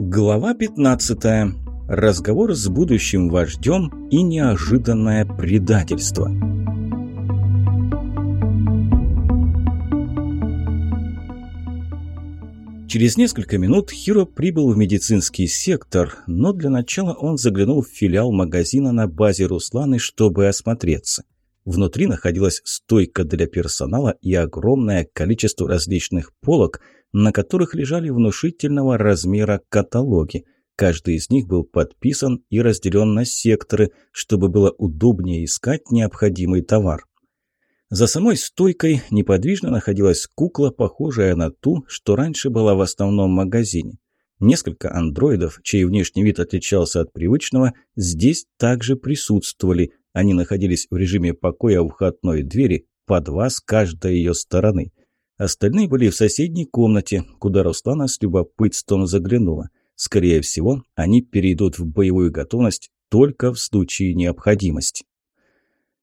Глава 15. Разговор с будущим вождем и неожиданное предательство. Через несколько минут Хиро прибыл в медицинский сектор, но для начала он заглянул в филиал магазина на базе Русланы, чтобы осмотреться. Внутри находилась стойка для персонала и огромное количество различных полок, на которых лежали внушительного размера каталоги. Каждый из них был подписан и разделен на секторы, чтобы было удобнее искать необходимый товар. За самой стойкой неподвижно находилась кукла, похожая на ту, что раньше была в основном магазине. Несколько андроидов, чей внешний вид отличался от привычного, здесь также присутствовали, они находились в режиме покоя у входной двери, по два с каждой ее стороны. Остальные были в соседней комнате, куда Руслана с любопытством заглянула. Скорее всего, они перейдут в боевую готовность только в случае необходимости.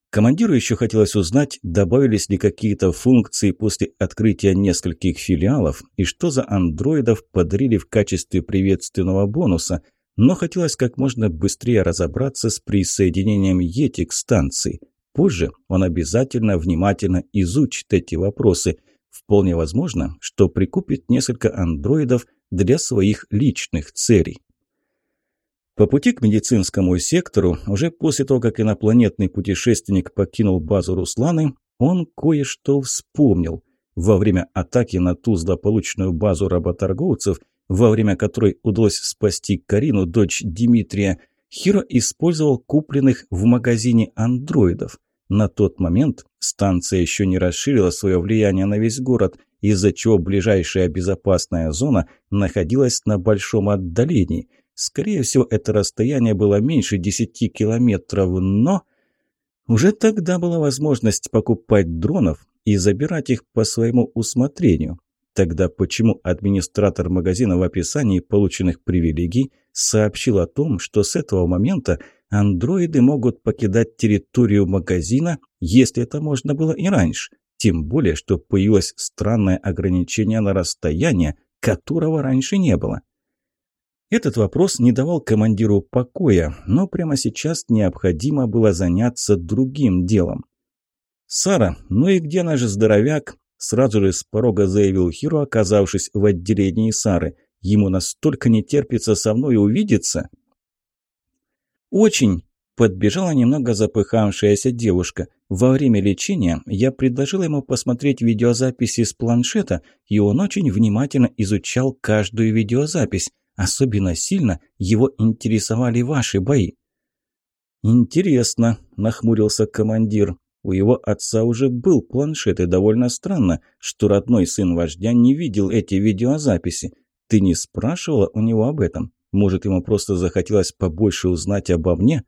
Командиру еще хотелось узнать, добавились ли какие-то функции после открытия нескольких филиалов и что за андроидов подарили в качестве приветственного бонуса – но хотелось как можно быстрее разобраться с присоединением Йети к станции. Позже он обязательно внимательно изучит эти вопросы. Вполне возможно, что прикупит несколько андроидов для своих личных целей. По пути к медицинскому сектору, уже после того, как инопланетный путешественник покинул базу Русланы, он кое-что вспомнил. Во время атаки на ту злополучную базу работорговцев – во время которой удалось спасти Карину, дочь Дмитрия, Хиро использовал купленных в магазине андроидов. На тот момент станция еще не расширила свое влияние на весь город, из-за чего ближайшая безопасная зона находилась на большом отдалении. Скорее всего, это расстояние было меньше 10 километров, но... Уже тогда была возможность покупать дронов и забирать их по своему усмотрению. Тогда почему администратор магазина в описании полученных привилегий сообщил о том, что с этого момента андроиды могут покидать территорию магазина, если это можно было и раньше? Тем более, что появилось странное ограничение на расстояние, которого раньше не было. Этот вопрос не давал командиру покоя, но прямо сейчас необходимо было заняться другим делом. «Сара, ну и где наш здоровяк?» Сразу же с порога заявил Хиро, оказавшись в отделении Сары. Ему настолько не терпится со мной увидеться. «Очень!» – подбежала немного запыхавшаяся девушка. Во время лечения я предложила ему посмотреть видеозаписи с планшета, и он очень внимательно изучал каждую видеозапись. Особенно сильно его интересовали ваши бои. «Интересно», – нахмурился командир. У его отца уже был планшет, и довольно странно, что родной сын вождя не видел эти видеозаписи. Ты не спрашивала у него об этом? Может, ему просто захотелось побольше узнать обо мне?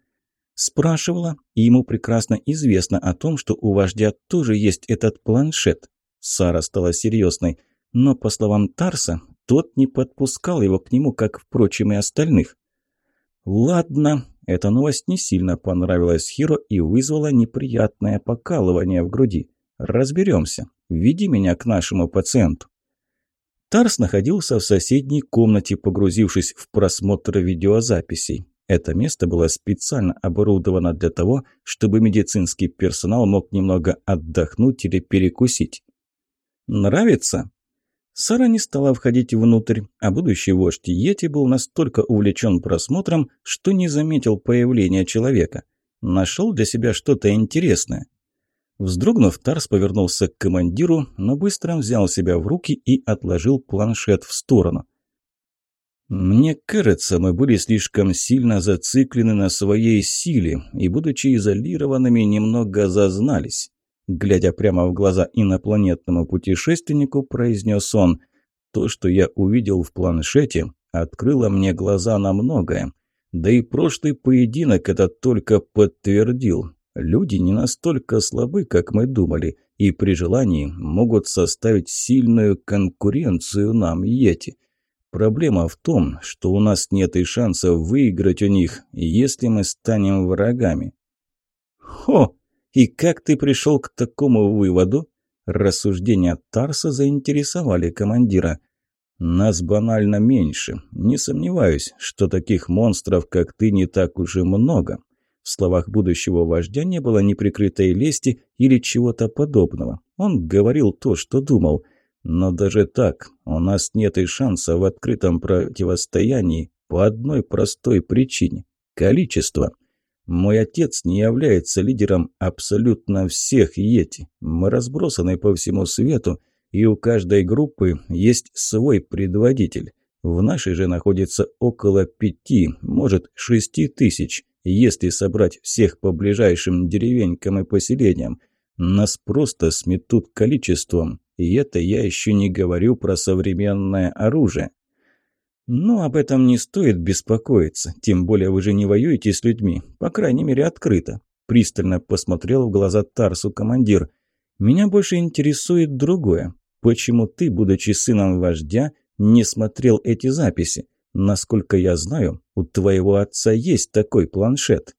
Спрашивала, и ему прекрасно известно о том, что у вождя тоже есть этот планшет. Сара стала серьезной, но, по словам Тарса, тот не подпускал его к нему, как, впрочем, и остальных. «Ладно», эта новость не сильно понравилась Хиро и вызвала неприятное покалывание в груди. «Разберемся. Веди меня к нашему пациенту». Тарс находился в соседней комнате, погрузившись в просмотр видеозаписей. Это место было специально оборудовано для того, чтобы медицинский персонал мог немного отдохнуть или перекусить. «Нравится?» Сара не стала входить внутрь, а будущий вождь Йети был настолько увлечен просмотром, что не заметил появления человека. Нашел для себя что-то интересное. Вздрогнув, Тарс повернулся к командиру, но быстро взял себя в руки и отложил планшет в сторону. «Мне кажется, мы были слишком сильно зациклены на своей силе и, будучи изолированными, немного зазнались. Глядя прямо в глаза инопланетному путешественнику, произнес он, «То, что я увидел в планшете, открыло мне глаза на многое. Да и прошлый поединок это только подтвердил. Люди не настолько слабы, как мы думали, и при желании могут составить сильную конкуренцию нам, Йети. Проблема в том, что у нас нет и шанса выиграть у них, если мы станем врагами». «Хо!» «И как ты пришел к такому выводу?» Рассуждения Тарса заинтересовали командира. Нас банально меньше. Не сомневаюсь, что таких монстров, как ты, не так уж и много. В словах будущего вождя не было неприкрытой лести или чего-то подобного. Он говорил то, что думал. Но даже так, у нас нет и шанса в открытом противостоянии по одной простой причине – количество. Мой отец не является лидером абсолютно всех Йети. Мы разбросаны по всему свету, и у каждой группы есть свой предводитель. В нашей же находится около пяти, может, шести тысяч, если собрать всех по ближайшим деревенькам и поселениям. Нас просто сметут количеством, и это я еще не говорю про современное оружие. Но об этом не стоит беспокоиться, тем более вы же не воюете с людьми, по крайней мере открыто. Пристально посмотрел в глаза Тарсу командир. Меня больше интересует другое. Почему ты, будучи сыном вождя, не смотрел эти записи? Насколько я знаю, у твоего отца есть такой планшет.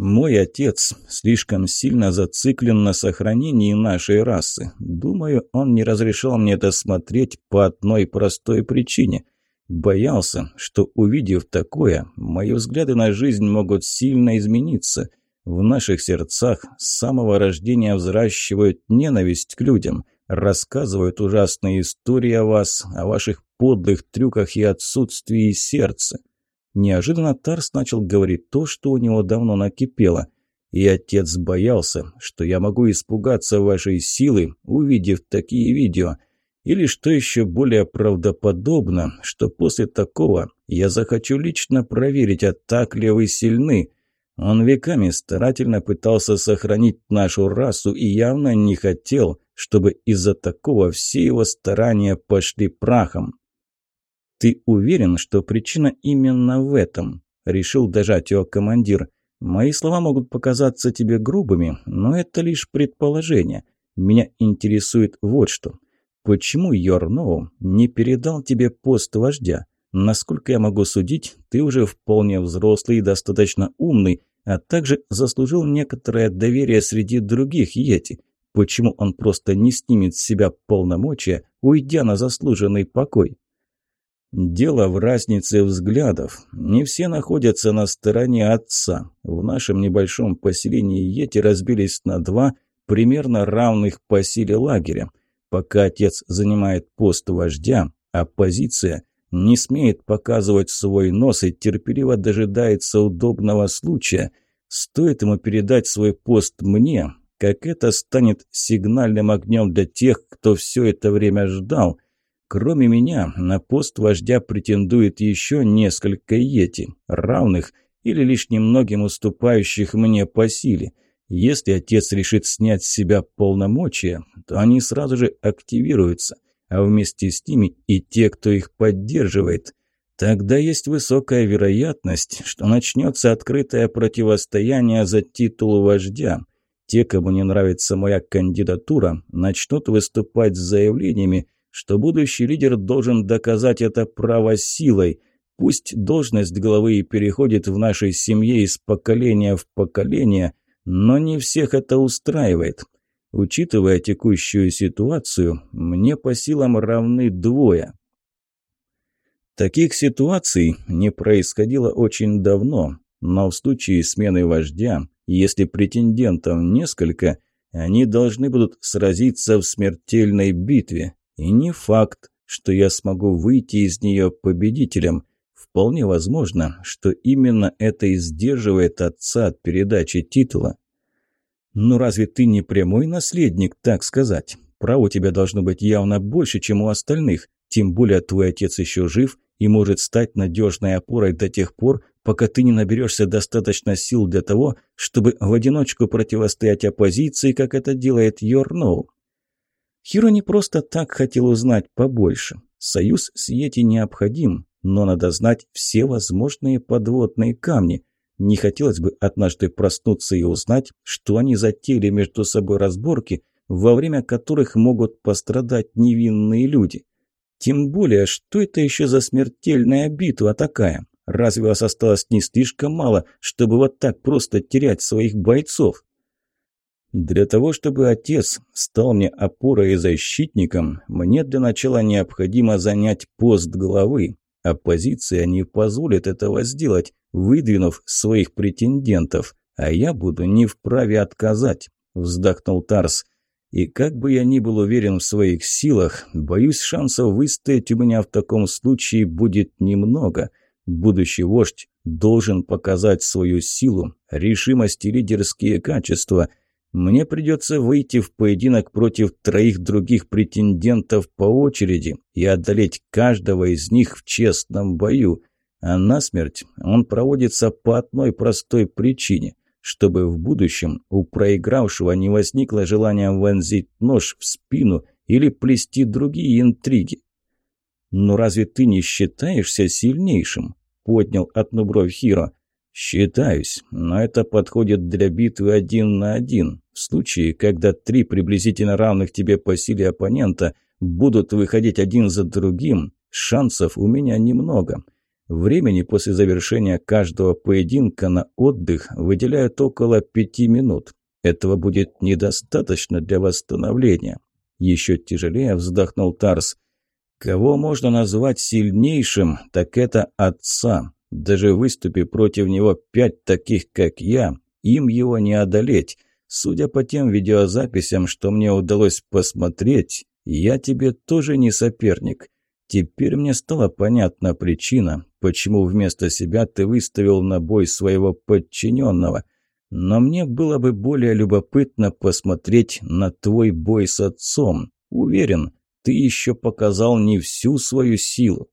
Мой отец слишком сильно зациклен на сохранении нашей расы. Думаю, он не разрешал мне это смотреть по одной простой причине. Боялся, что, увидев такое, мои взгляды на жизнь могут сильно измениться. В наших сердцах с самого рождения взращивают ненависть к людям, рассказывают ужасные истории о вас, о ваших подлых трюках и отсутствии сердца. Неожиданно Тарс начал говорить то, что у него давно накипело. И отец боялся, что я могу испугаться вашей силы, увидев такие видео. Или, что еще более правдоподобно, что после такого я захочу лично проверить, а так ли вы сильны. Он веками старательно пытался сохранить нашу расу и явно не хотел, чтобы из-за такого все его старания пошли прахом. «Ты уверен, что причина именно в этом?» – решил дожать его командир. «Мои слова могут показаться тебе грубыми, но это лишь предположение. Меня интересует вот что. Почему Йорноу не передал тебе пост вождя? Насколько я могу судить, ты уже вполне взрослый и достаточно умный, а также заслужил некоторое доверие среди других Йети. Почему он просто не снимет с себя полномочия, уйдя на заслуженный покой?» Дело в разнице взглядов. Не все находятся на стороне отца. В нашем небольшом поселении Йети разбились на два примерно равных по силе лагеря. Пока отец занимает пост вождя, оппозиция не смеет показывать свой нос и терпеливо дожидается удобного случая. Стоит ему передать свой пост мне, как это станет сигнальным огнем для тех, кто все это время ждал – Кроме меня, на пост вождя претендует еще несколько йети, равных или лишь немногим уступающих мне по силе. Если отец решит снять с себя полномочия, то они сразу же активируются, а вместе с ними и те, кто их поддерживает. Тогда есть высокая вероятность, что начнется открытое противостояние за титул вождя. Те, кому не нравится моя кандидатура, начнут выступать с заявлениями, что будущий лидер должен доказать это право силой. Пусть должность главы и переходит в нашей семье из поколения в поколение, но не всех это устраивает. Учитывая текущую ситуацию, мне по силам равны двое. Таких ситуаций не происходило очень давно, но в случае смены вождя, если претендентов несколько, они должны будут сразиться в смертельной битве, и не факт, что я смогу выйти из нее победителем. Вполне возможно, что именно это и сдерживает отца от передачи титула. «Ну разве ты не прямой наследник, так сказать? Прав у тебя должно быть явно больше, чем у остальных, тем более твой отец еще жив и может стать надежной опорой до тех пор, пока ты не наберешься достаточно сил для того, чтобы в одиночку противостоять оппозиции, как это делает Йорноу. Хиро не просто так хотел узнать побольше. Союз с Йети необходим, но надо знать все возможные подводные камни. Не хотелось бы однажды проснуться и узнать, что они затеяли между собой разборки, во время которых могут пострадать невинные люди. Тем более, что это еще за смертельная битва такая? Разве вас осталось не слишком мало, чтобы вот так просто терять своих бойцов? Для того, чтобы отец стал мне опорой и защитником, мне для начала необходимо занять пост главы. Оппозиция не позволит этого сделать, выдвинув своих претендентов, а я буду не вправе отказать», – вздохнул Тарс. «И как бы я ни был уверен в своих силах, боюсь, шансов выстоять у меня в таком случае будет немного. Будущий вождь должен показать свою силу, решимость и лидерские качества – мне придется выйти в поединок против троих других претендентов по очереди и одолеть каждого из них в честном бою. А насмерть он проводится по одной простой причине – чтобы в будущем у проигравшего не возникло желания вонзить нож в спину или плести другие интриги. «Но разве ты не считаешься сильнейшим?» – поднял одну бровь Хиро. «Считаюсь, но это подходит для битвы один на один. В случае, когда три приблизительно равных тебе по силе оппонента будут выходить один за другим, шансов у меня немного. Времени после завершения каждого поединка на отдых выделяют около пяти минут. Этого будет недостаточно для восстановления». Еще тяжелее вздохнул Тарс. «Кого можно назвать сильнейшим, так это отца». Даже выступи против него пять таких, как я, им его не одолеть. Судя по тем видеозаписям, что мне удалось посмотреть, я тебе тоже не соперник. Теперь мне стала понятна причина, почему вместо себя ты выставил на бой своего подчиненного. Но мне было бы более любопытно посмотреть на твой бой с отцом. Уверен, ты еще показал не всю свою силу.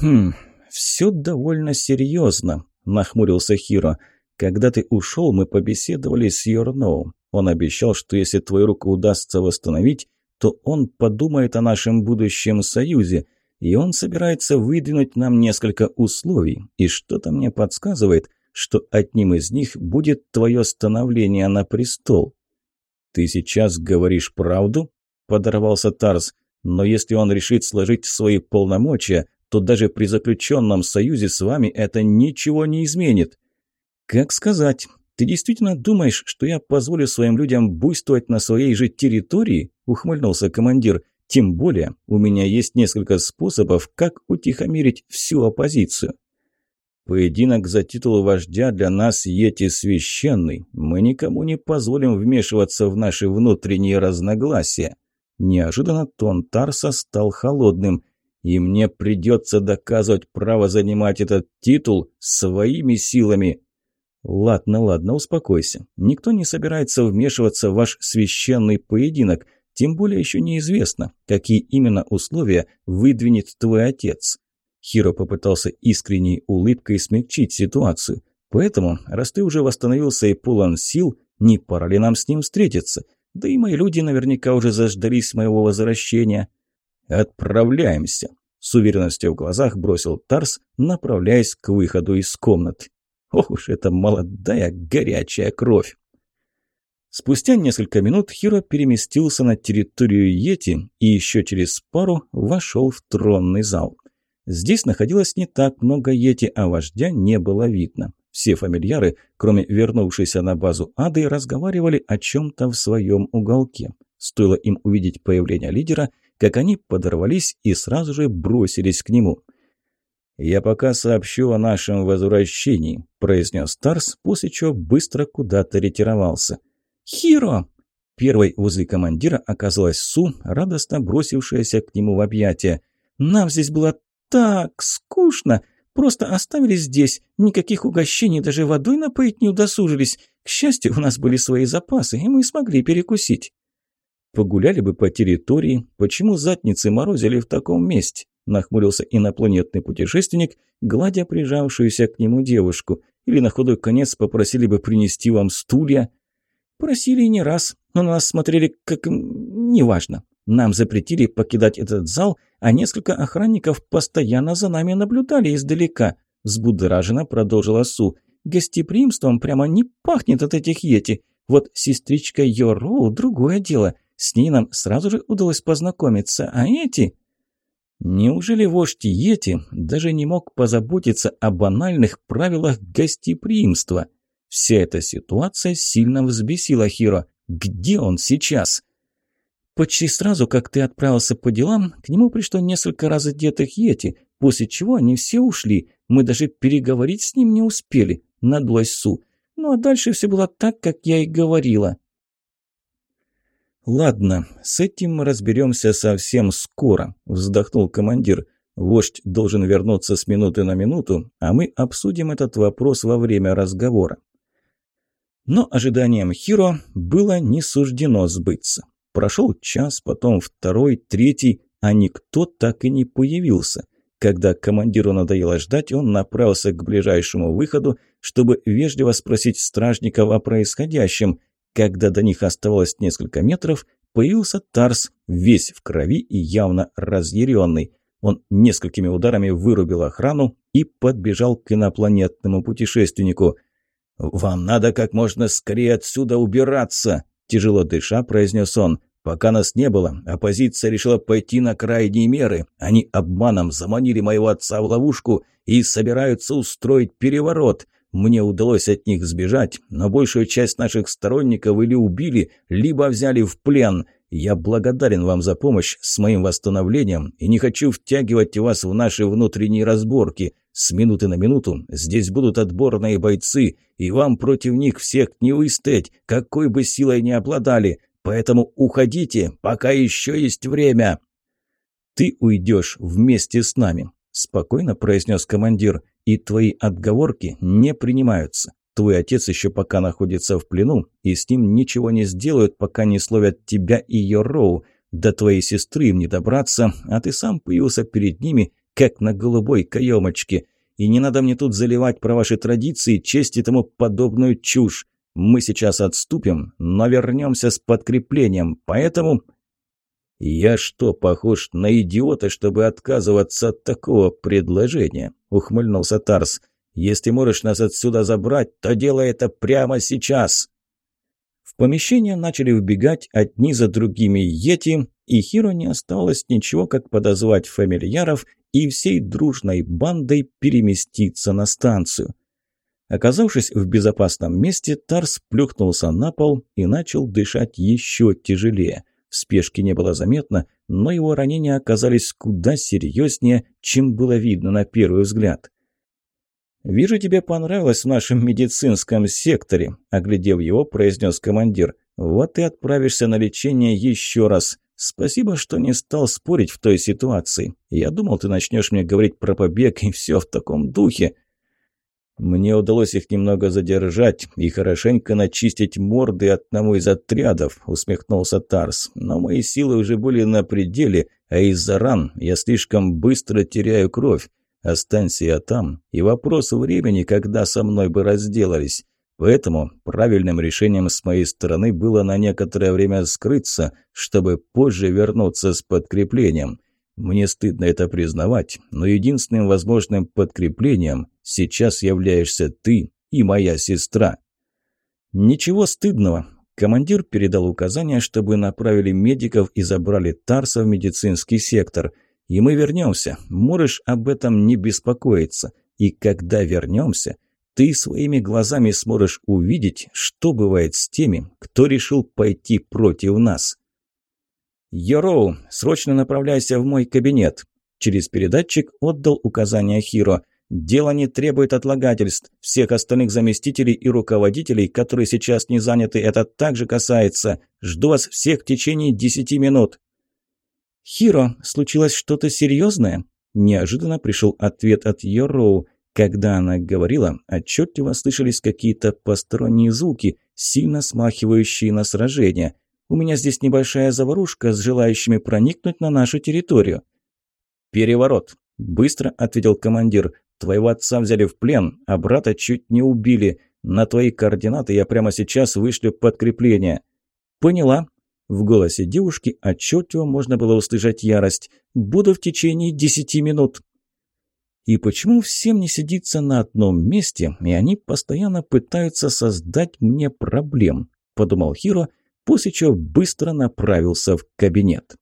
Хм, «Все довольно серьезно», – нахмурился Хиро. «Когда ты ушел, мы побеседовали с Йорноу. Он обещал, что если твою руку удастся восстановить, то он подумает о нашем будущем союзе, и он собирается выдвинуть нам несколько условий, и что-то мне подсказывает, что одним из них будет твое становление на престол». «Ты сейчас говоришь правду?» – подорвался Тарс. «Но если он решит сложить свои полномочия, то даже при заключенном союзе с вами это ничего не изменит. Как сказать? Ты действительно думаешь, что я позволю своим людям буйствовать на своей же территории? Ухмыльнулся командир. Тем более, у меня есть несколько способов, как утихомирить всю оппозицию. Поединок за титул вождя для нас Йети священный. Мы никому не позволим вмешиваться в наши внутренние разногласия. Неожиданно тон Тарса стал холодным и мне придется доказывать право занимать этот титул своими силами. Ладно, ладно, успокойся. Никто не собирается вмешиваться в ваш священный поединок, тем более еще неизвестно, какие именно условия выдвинет твой отец. Хиро попытался искренней улыбкой смягчить ситуацию. Поэтому, раз ты уже восстановился и полон сил, не пора ли нам с ним встретиться? Да и мои люди наверняка уже заждались моего возвращения. «Отправляемся!» – с уверенностью в глазах бросил Тарс, направляясь к выходу из комнаты. «Ох уж эта молодая горячая кровь!» Спустя несколько минут Хиро переместился на территорию Йети и еще через пару вошел в тронный зал. Здесь находилось не так много Йети, а вождя не было видно. Все фамильяры, кроме вернувшейся на базу Ады, разговаривали о чем-то в своем уголке. Стоило им увидеть появление лидера – как они подорвались и сразу же бросились к нему. «Я пока сообщу о нашем возвращении», – произнес Тарс, после чего быстро куда-то ретировался. «Хиро!» Первой возле командира оказалась Су, радостно бросившаяся к нему в объятия. «Нам здесь было так скучно! Просто оставили здесь, никаких угощений, даже водой напоить не удосужились. К счастью, у нас были свои запасы, и мы смогли перекусить». Погуляли бы по территории, почему задницы морозили в таком месте? Нахмурился инопланетный путешественник, гладя прижавшуюся к нему девушку. Или на худой конец попросили бы принести вам стулья? Просили не раз, но на нас смотрели как... неважно. Нам запретили покидать этот зал, а несколько охранников постоянно за нами наблюдали издалека. Взбудораженно продолжила Су. Гостеприимством прямо не пахнет от этих йети. Вот сестричка Йороу – другое дело. С ней нам сразу же удалось познакомиться, а эти... Неужели вождь Йети даже не мог позаботиться о банальных правилах гостеприимства? Вся эта ситуация сильно взбесила Хиро. Где он сейчас? Почти сразу, как ты отправился по делам, к нему пришло несколько разодетых йети, после чего они все ушли. Мы даже переговорить с ним не успели, надлась Су. Ну а дальше все было так, как я и говорила. «Ладно, с этим мы разберемся совсем скоро», – вздохнул командир. «Вождь должен вернуться с минуты на минуту, а мы обсудим этот вопрос во время разговора». Но ожиданием Хиро было не суждено сбыться. Прошел час, потом второй, третий, а никто так и не появился. Когда командиру надоело ждать, он направился к ближайшему выходу, чтобы вежливо спросить стражников о происходящем – когда до них оставалось несколько метров, появился Тарс, весь в крови и явно разъяренный. Он несколькими ударами вырубил охрану и подбежал к инопланетному путешественнику. «Вам надо как можно скорее отсюда убираться!» Тяжело дыша, произнес он. «Пока нас не было, оппозиция решила пойти на крайние меры. Они обманом заманили моего отца в ловушку и собираются устроить переворот. Мне удалось от них сбежать, но большую часть наших сторонников или убили, либо взяли в плен. Я благодарен вам за помощь с моим восстановлением и не хочу втягивать вас в наши внутренние разборки. С минуты на минуту здесь будут отборные бойцы, и вам против них всех не выстоять, какой бы силой ни обладали. Поэтому уходите, пока еще есть время». «Ты уйдешь вместе с нами», – спокойно произнес командир и твои отговорки не принимаются. Твой отец еще пока находится в плену, и с ним ничего не сделают, пока не словят тебя и Йороу. До твоей сестры им не добраться, а ты сам появился перед ними, как на голубой каемочке. И не надо мне тут заливать про ваши традиции, честь и тому подобную чушь. Мы сейчас отступим, но вернемся с подкреплением, поэтому «Я что, похож на идиота, чтобы отказываться от такого предложения?» – ухмыльнулся Тарс. «Если можешь нас отсюда забрать, то делай это прямо сейчас!» В помещение начали вбегать одни за другими йети, и Хиро не осталось ничего, как подозвать фамильяров и всей дружной бандой переместиться на станцию. Оказавшись в безопасном месте, Тарс плюхнулся на пол и начал дышать еще тяжелее – Спешки не было заметно, но его ранения оказались куда серьезнее, чем было видно на первый взгляд. «Вижу, тебе понравилось в нашем медицинском секторе», – оглядев его, произнес командир. «Вот и отправишься на лечение еще раз. Спасибо, что не стал спорить в той ситуации. Я думал, ты начнешь мне говорить про побег и все в таком духе». Мне удалось их немного задержать и хорошенько начистить морды одному из отрядов, усмехнулся Тарс. Но мои силы уже были на пределе, а из-за ран я слишком быстро теряю кровь. Останься я там, и вопрос времени, когда со мной бы разделались. Поэтому правильным решением с моей стороны было на некоторое время скрыться, чтобы позже вернуться с подкреплением. Мне стыдно это признавать, но единственным возможным подкреплением сейчас являешься ты и моя сестра. Ничего стыдного. Командир передал указание, чтобы направили медиков и забрали Тарса в медицинский сектор. И мы вернемся. Можешь об этом не беспокоиться. И когда вернемся, ты своими глазами сможешь увидеть, что бывает с теми, кто решил пойти против нас. «Йороу, срочно направляйся в мой кабинет!» Через передатчик отдал указание Хиро. «Дело не требует отлагательств. Всех остальных заместителей и руководителей, которые сейчас не заняты, это также касается. Жду вас всех в течение десяти минут». «Хиро, случилось что-то серьезное?» Неожиданно пришел ответ от Йороу. Когда она говорила, отчетливо слышались какие-то посторонние звуки, сильно смахивающие на сражение. У меня здесь небольшая заварушка с желающими проникнуть на нашу территорию». «Переворот», – быстро ответил командир. «Твоего отца взяли в плен, а брата чуть не убили. На твои координаты я прямо сейчас вышлю подкрепление». «Поняла». В голосе девушки отчетливо можно было услышать ярость. «Буду в течение десяти минут». И почему всем не сидится на одном месте, и они постоянно пытаются создать мне проблем? Подумал Хиро – после чего быстро направился в кабинет.